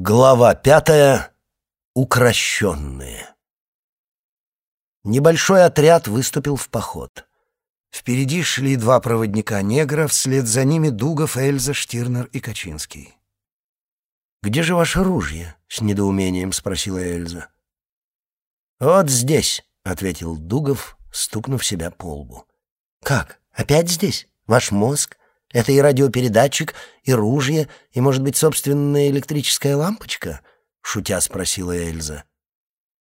Глава пятая. Укращенные. Небольшой отряд выступил в поход. Впереди шли два проводника-негра, вслед за ними Дугов, Эльза, Штирнер и Качинский. «Где же ваше ружье?» — с недоумением спросила Эльза. «Вот здесь», — ответил Дугов, стукнув себя по лбу. «Как? Опять здесь? Ваш мозг? Это и радиопередатчик, и ружье, и, может быть, собственная электрическая лампочка?» — шутя спросила Эльза.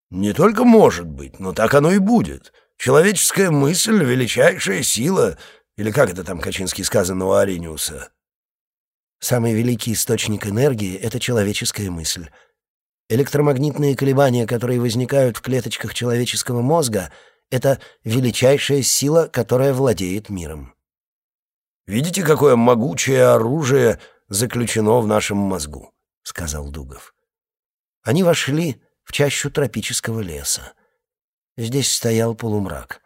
«Не только может быть, но так оно и будет. Человеческая мысль — величайшая сила, или как это там Качинский сказано у Арениуса?» «Самый великий источник энергии — это человеческая мысль. Электромагнитные колебания, которые возникают в клеточках человеческого мозга — это величайшая сила, которая владеет миром». Видите, какое могучее оружие заключено в нашем мозгу», — сказал Дугов. Они вошли в чащу тропического леса. Здесь стоял полумрак.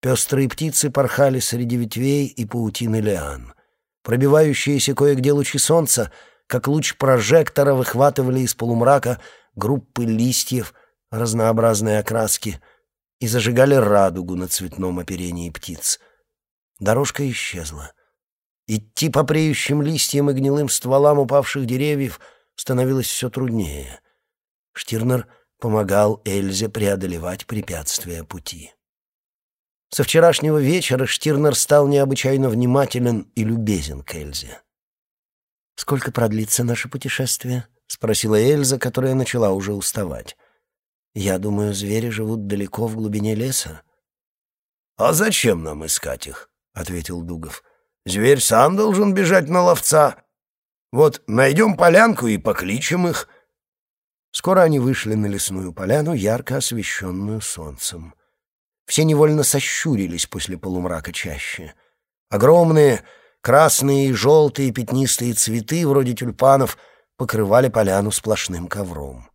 Пестрые птицы порхали среди ветвей и паутины лиан. Пробивающиеся кое-где лучи солнца, как луч прожектора, выхватывали из полумрака группы листьев разнообразной окраски и зажигали радугу на цветном оперении птиц. Дорожка исчезла. Идти по преющим листьям и гнилым стволам упавших деревьев становилось все труднее. Штирнер помогал Эльзе преодолевать препятствия пути. Со вчерашнего вечера Штирнер стал необычайно внимателен и любезен к Эльзе. «Сколько продлится наше путешествие?» — спросила Эльза, которая начала уже уставать. «Я думаю, звери живут далеко в глубине леса». «А зачем нам искать их?» — ответил Дугов. Зверь сам должен бежать на ловца. Вот найдем полянку и покличем их». Скоро они вышли на лесную поляну, ярко освещенную солнцем. Все невольно сощурились после полумрака чаще. Огромные красные и желтые пятнистые цветы, вроде тюльпанов, покрывали поляну сплошным ковром.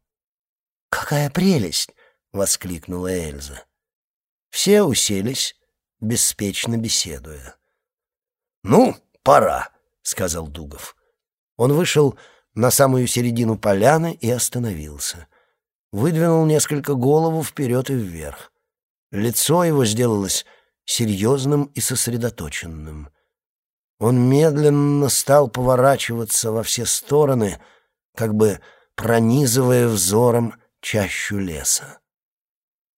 «Какая прелесть!» — воскликнула Эльза. Все уселись, беспечно беседуя. «Ну, пора», — сказал Дугов. Он вышел на самую середину поляны и остановился. Выдвинул несколько голову вперед и вверх. Лицо его сделалось серьезным и сосредоточенным. Он медленно стал поворачиваться во все стороны, как бы пронизывая взором чащу леса.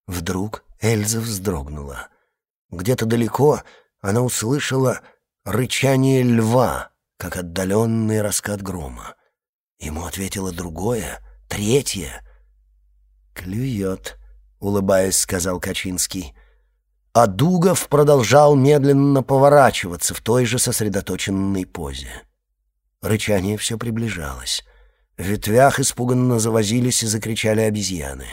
Вдруг Эльза вздрогнула. Где-то далеко она услышала рычание льва, как отдаленный раскат грома. Ему ответило другое, третье. «Клюет», — улыбаясь, сказал Качинский. А Дугов продолжал медленно поворачиваться в той же сосредоточенной позе. Рычание все приближалось. В ветвях испуганно завозились и закричали обезьяны.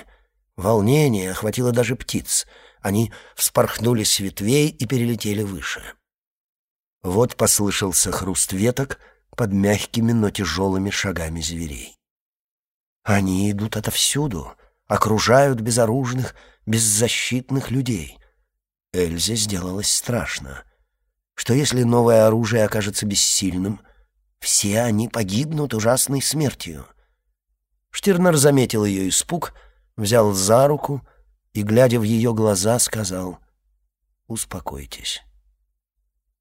Волнение охватило даже птиц. Они вспорхнули с ветвей и перелетели выше. Вот послышался хруст веток под мягкими, но тяжелыми шагами зверей. Они идут отовсюду, окружают безоружных, беззащитных людей. Эльзе сделалось страшно. Что если новое оружие окажется бессильным, все они погибнут ужасной смертью. Штирнер заметил ее испуг, взял за руку и, глядя в ее глаза, сказал «Успокойтесь»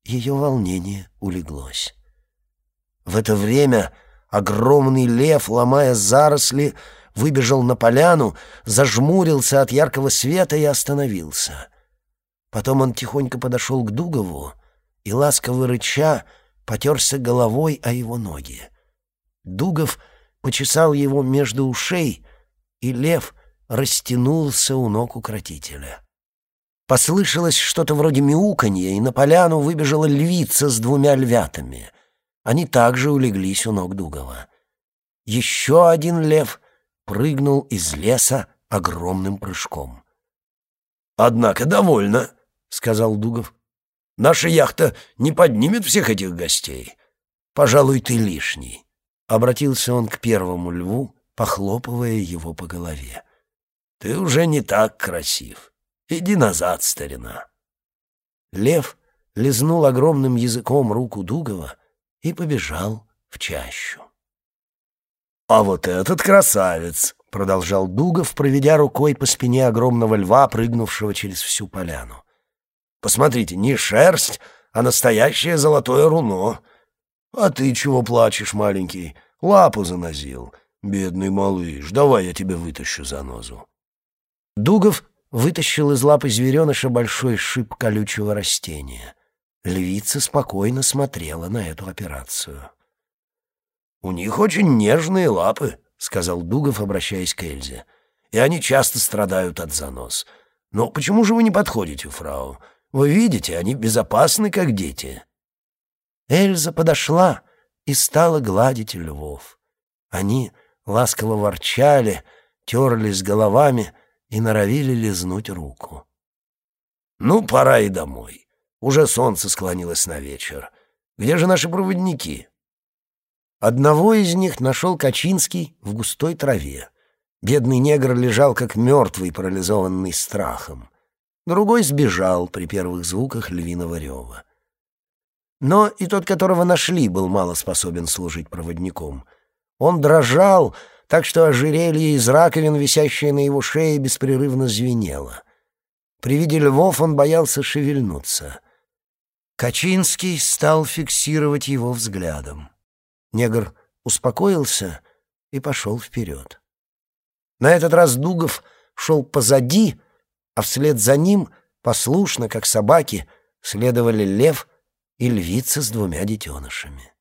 ее волнение улеглось. В это время огромный лев, ломая заросли, выбежал на поляну, зажмурился от яркого света и остановился. Потом он тихонько подошел к Дугову и, ласково рыча, потерся головой о его ноги. Дугов почесал его между ушей, и лев растянулся у ног укротителя. Послышалось что-то вроде мяуканья, и на поляну выбежала львица с двумя львятами. Они также улеглись у ног Дугова. Еще один лев прыгнул из леса огромным прыжком. «Однако довольно», — сказал Дугов. «Наша яхта не поднимет всех этих гостей. Пожалуй, ты лишний», — обратился он к первому льву, похлопывая его по голове. «Ты уже не так красив». Иди назад, старина. Лев лизнул огромным языком руку Дугова и побежал в чащу. «А вот этот красавец!» — продолжал Дугов, проведя рукой по спине огромного льва, прыгнувшего через всю поляну. «Посмотрите, не шерсть, а настоящее золотое руно. А ты чего плачешь, маленький? Лапу занозил. Бедный малыш, давай я тебе вытащу занозу». Дугов вытащил из лапы звереныша большой шип колючего растения. Львица спокойно смотрела на эту операцию. «У них очень нежные лапы», — сказал Дугов, обращаясь к Эльзе. «И они часто страдают от занос. Но почему же вы не подходите, фрау? Вы видите, они безопасны, как дети». Эльза подошла и стала гладить львов. Они ласково ворчали, терлись головами и норовили лизнуть руку. «Ну, пора и домой. Уже солнце склонилось на вечер. Где же наши проводники?» Одного из них нашел Качинский в густой траве. Бедный негр лежал как мертвый, парализованный страхом. Другой сбежал при первых звуках львиного рева. Но и тот, которого нашли, был мало способен служить проводником. Он дрожал, так что ожерелье из раковин, висящее на его шее, беспрерывно звенело. При виде львов он боялся шевельнуться. Качинский стал фиксировать его взглядом. Негр успокоился и пошел вперед. На этот раз Дугов шел позади, а вслед за ним, послушно, как собаки, следовали лев и львица с двумя детенышами.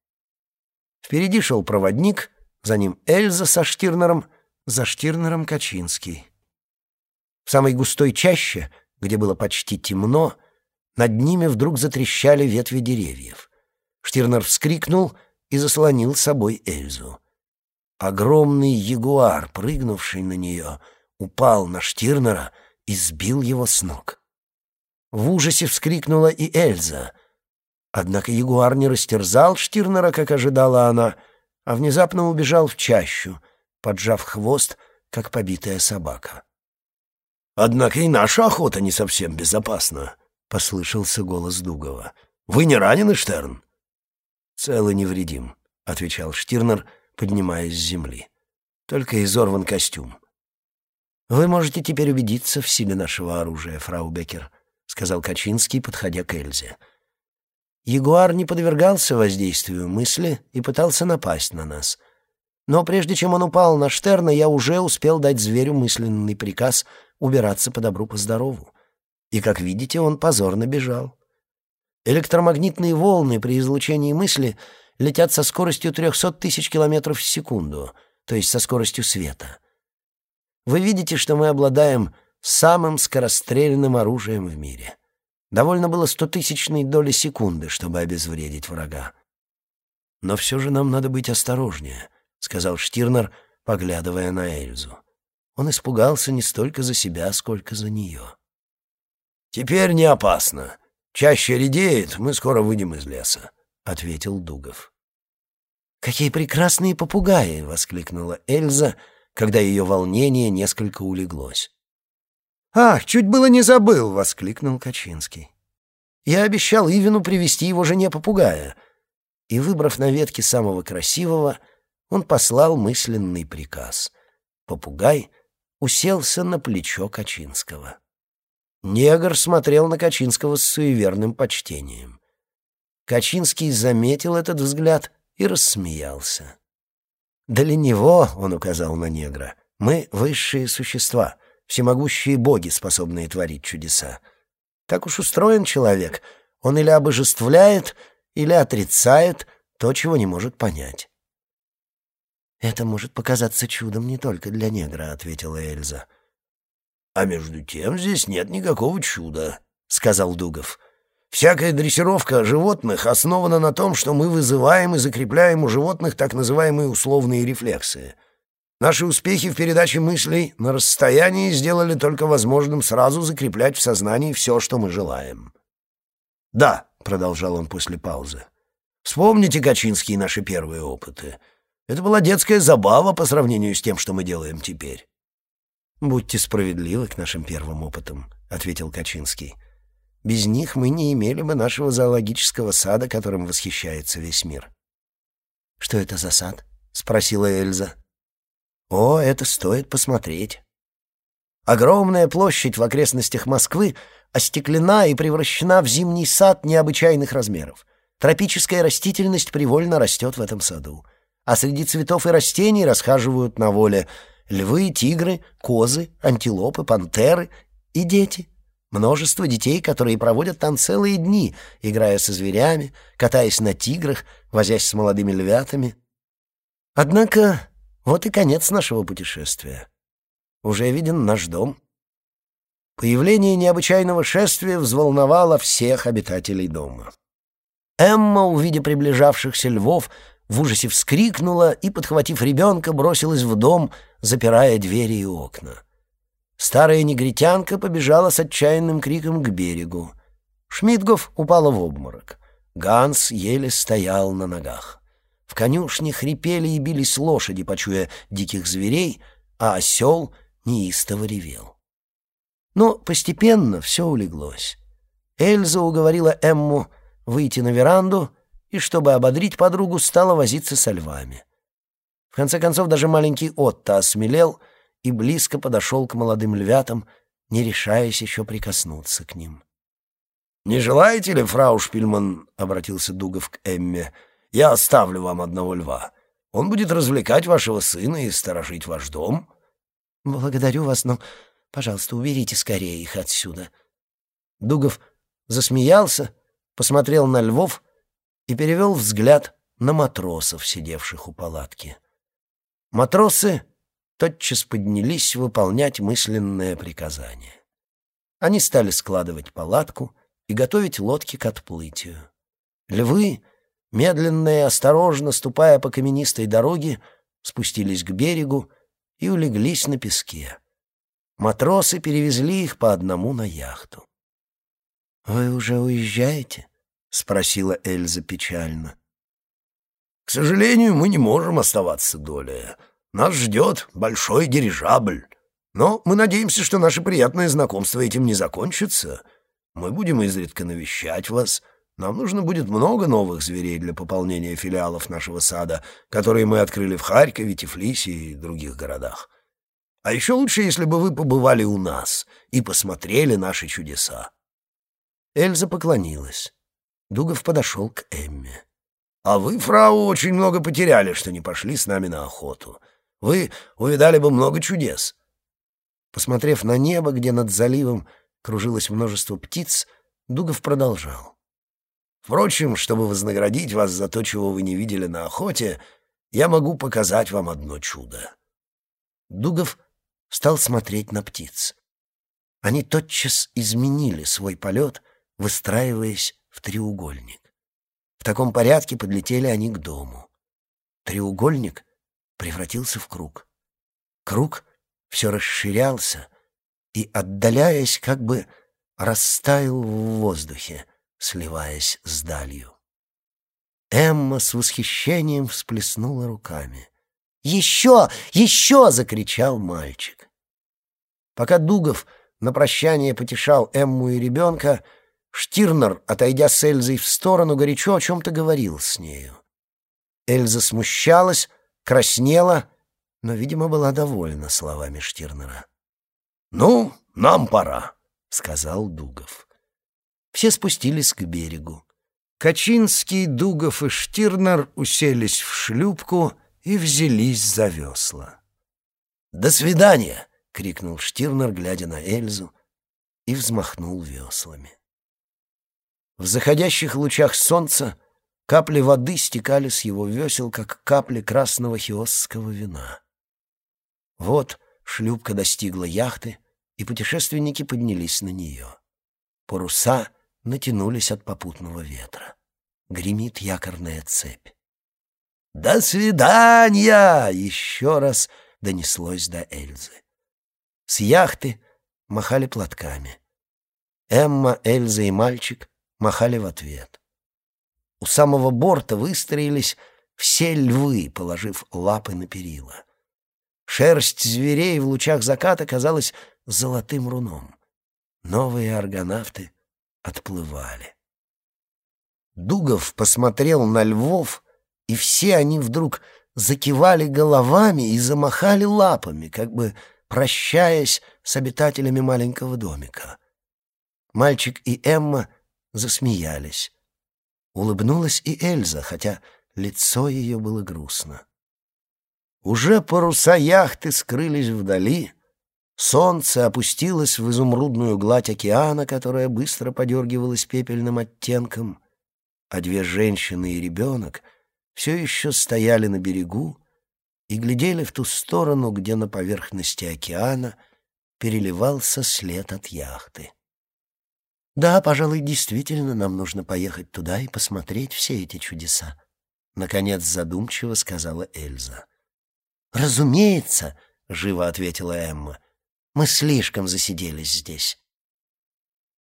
Впереди шел проводник, за ним Эльза со Штирнером, за Штирнером Качинский. В самой густой чаще, где было почти темно, над ними вдруг затрещали ветви деревьев. Штирнер вскрикнул — и заслонил собой Эльзу. Огромный ягуар, прыгнувший на нее, упал на Штирнера и сбил его с ног. В ужасе вскрикнула и Эльза. Однако ягуар не растерзал Штирнера, как ожидала она, а внезапно убежал в чащу, поджав хвост, как побитая собака. «Однако и наша охота не совсем безопасна», — послышался голос Дугова. «Вы не ранены, Штерн?» «Цел и невредим», — отвечал Штирнер, поднимаясь с земли. «Только изорван костюм». «Вы можете теперь убедиться в силе нашего оружия, фрау Беккер», — сказал Качинский, подходя к Эльзе. «Ягуар не подвергался воздействию мысли и пытался напасть на нас. Но прежде чем он упал на Штерна, я уже успел дать зверю мысленный приказ убираться по добру, по здорову. И, как видите, он позорно бежал. Электромагнитные волны при излучении мысли летят со скоростью 300 тысяч километров в секунду, то есть со скоростью света. Вы видите, что мы обладаем самым скорострельным оружием в мире. Довольно было стотысячной доли секунды, чтобы обезвредить врага. «Но все же нам надо быть осторожнее», — сказал Штирнер, поглядывая на Эльзу. Он испугался не столько за себя, сколько за нее. «Теперь не опасно», Чаще редеет, мы скоро выйдем из леса», — ответил Дугов. «Какие прекрасные попугаи!» — воскликнула Эльза, когда ее волнение несколько улеглось. «Ах, чуть было не забыл!» — воскликнул Качинский. «Я обещал Ивину привести его жене попугая». И, выбрав на ветке самого красивого, он послал мысленный приказ. Попугай уселся на плечо Качинского. Негр смотрел на Качинского с суеверным почтением. Качинский заметил этот взгляд и рассмеялся. «Для него, — он указал на негра, — мы высшие существа, всемогущие боги, способные творить чудеса. Так уж устроен человек, он или обожествляет, или отрицает то, чего не может понять». «Это может показаться чудом не только для негра», — ответила Эльза. «А между тем здесь нет никакого чуда», — сказал Дугов. «Всякая дрессировка животных основана на том, что мы вызываем и закрепляем у животных так называемые условные рефлексы. Наши успехи в передаче мыслей на расстоянии сделали только возможным сразу закреплять в сознании все, что мы желаем». «Да», — продолжал он после паузы, — «вспомните, Качинские, наши первые опыты. Это была детская забава по сравнению с тем, что мы делаем теперь». «Будьте справедливы к нашим первым опытам», — ответил Качинский. «Без них мы не имели бы нашего зоологического сада, которым восхищается весь мир». «Что это за сад?» — спросила Эльза. О, это стоит посмотреть. Огромная площадь в окрестностях Москвы остеклена и превращена в зимний сад необычайных размеров. Тропическая растительность привольно растет в этом саду. А среди цветов и растений расхаживают на воле львы, тигры, козы, антилопы, пантеры и дети. Множество детей, которые проводят там целые дни, играя со зверями, катаясь на тиграх, возясь с молодыми львятами. Однако вот и конец нашего путешествия. Уже виден наш дом. Появление необычайного шествия взволновало всех обитателей дома. Эмма, увидя приближавшихся львов, в ужасе вскрикнула и, подхватив ребенка, бросилась в дом, запирая двери и окна. Старая негритянка побежала с отчаянным криком к берегу. Шмидгов упала в обморок. Ганс еле стоял на ногах. В конюшне хрипели и бились лошади, почуя диких зверей, а осел неистово ревел. Но постепенно все улеглось. Эльза уговорила Эмму выйти на веранду и, чтобы ободрить подругу, стала возиться со львами. В конце концов, даже маленький Отто осмелел — и близко подошел к молодым львятам, не решаясь еще прикоснуться к ним. «Не желаете ли, фрау Шпильман, — обратился Дугов к Эмме, — я оставлю вам одного льва. Он будет развлекать вашего сына и сторожить ваш дом». «Благодарю вас, но, пожалуйста, уберите скорее их отсюда». Дугов засмеялся, посмотрел на львов и перевел взгляд на матросов, сидевших у палатки. Матросы тотчас поднялись выполнять мысленное приказание. Они стали складывать палатку и готовить лодки к отплытию. Львы, медленно и осторожно ступая по каменистой дороге, спустились к берегу и улеглись на песке. Матросы перевезли их по одному на яхту. «Вы уже уезжаете?» — спросила Эльза печально. «К сожалению, мы не можем оставаться долее. Нас ждет большой дирижабль. Но мы надеемся, что наше приятное знакомство этим не закончится. Мы будем изредка навещать вас. Нам нужно будет много новых зверей для пополнения филиалов нашего сада, которые мы открыли в Харькове, Тифлисе и других городах. А еще лучше, если бы вы побывали у нас и посмотрели наши чудеса. Эльза поклонилась. Дугов подошел к Эмме. — А вы, фрау, очень много потеряли, что не пошли с нами на охоту. Вы увидали бы много чудес. Посмотрев на небо, где над заливом кружилось множество птиц, Дугов продолжал. Впрочем, чтобы вознаградить вас за то, чего вы не видели на охоте, я могу показать вам одно чудо. Дугов стал смотреть на птиц. Они тотчас изменили свой полет, выстраиваясь в треугольник. В таком порядке подлетели они к дому. Треугольник превратился в круг. Круг все расширялся и, отдаляясь, как бы растаял в воздухе, сливаясь с далью. Эмма с восхищением всплеснула руками. «Еще! Еще!» — закричал мальчик. Пока Дугов на прощание потешал Эмму и ребенка, Штирнер, отойдя с Эльзой в сторону, горячо о чем-то говорил с нею. Эльза смущалась, краснела, но, видимо, была довольна словами Штирнера. «Ну, нам пора», — сказал Дугов. Все спустились к берегу. Качинский, Дугов и Штирнер уселись в шлюпку и взялись за весла. «До свидания!» — крикнул Штирнер, глядя на Эльзу, и взмахнул веслами. В заходящих лучах солнца Капли воды стекали с его весел, как капли красного хиосского вина. Вот шлюпка достигла яхты, и путешественники поднялись на нее. Паруса натянулись от попутного ветра. Гремит якорная цепь. «До свидания!» — еще раз донеслось до Эльзы. С яхты махали платками. Эмма, Эльза и мальчик махали в ответ. У самого борта выстроились все львы, положив лапы на перила. Шерсть зверей в лучах заката казалась золотым руном. Новые аргонавты отплывали. Дугов посмотрел на львов, и все они вдруг закивали головами и замахали лапами, как бы прощаясь с обитателями маленького домика. Мальчик и Эмма засмеялись. Улыбнулась и Эльза, хотя лицо ее было грустно. Уже паруса яхты скрылись вдали, солнце опустилось в изумрудную гладь океана, которая быстро подергивалась пепельным оттенком, а две женщины и ребенок все еще стояли на берегу и глядели в ту сторону, где на поверхности океана переливался след от яхты. «Да, пожалуй, действительно, нам нужно поехать туда и посмотреть все эти чудеса», — наконец задумчиво сказала Эльза. «Разумеется», — живо ответила Эмма, — «мы слишком засиделись здесь».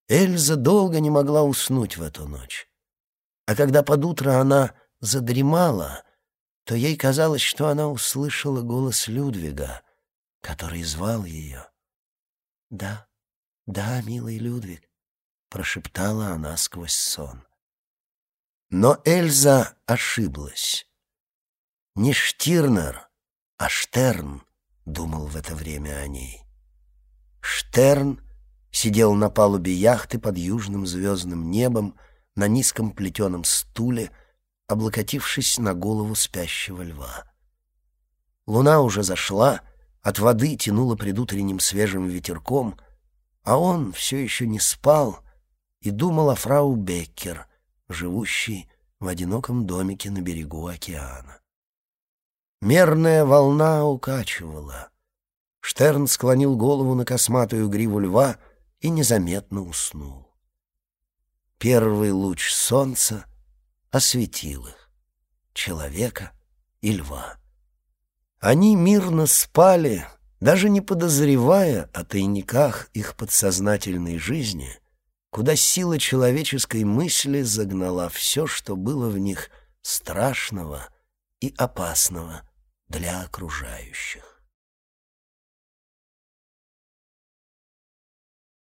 Эльза долго не могла уснуть в эту ночь. А когда под утро она задремала, то ей казалось, что она услышала голос Людвига, который звал ее. «Да, да, милый Людвиг», — прошептала она сквозь сон. Но Эльза ошиблась. Не Штирнер, а Штерн думал в это время о ней. Штерн сидел на палубе яхты под южным звездным небом на низком плетеном стуле, облокотившись на голову спящего льва. Луна уже зашла, от воды тянуло предутренним свежим ветерком, а он все еще не спал и думал о фрау Беккер, живущей в одиноком домике на берегу океана. Мерная волна укачивала. Штерн склонил голову на косматую гриву льва и незаметно уснул. Первый луч солнца осветил их, человека и льва. Они мирно спали, даже не подозревая о тайниках их подсознательной жизни, куда сила человеческой мысли загнала все, что было в них страшного и опасного для окружающих.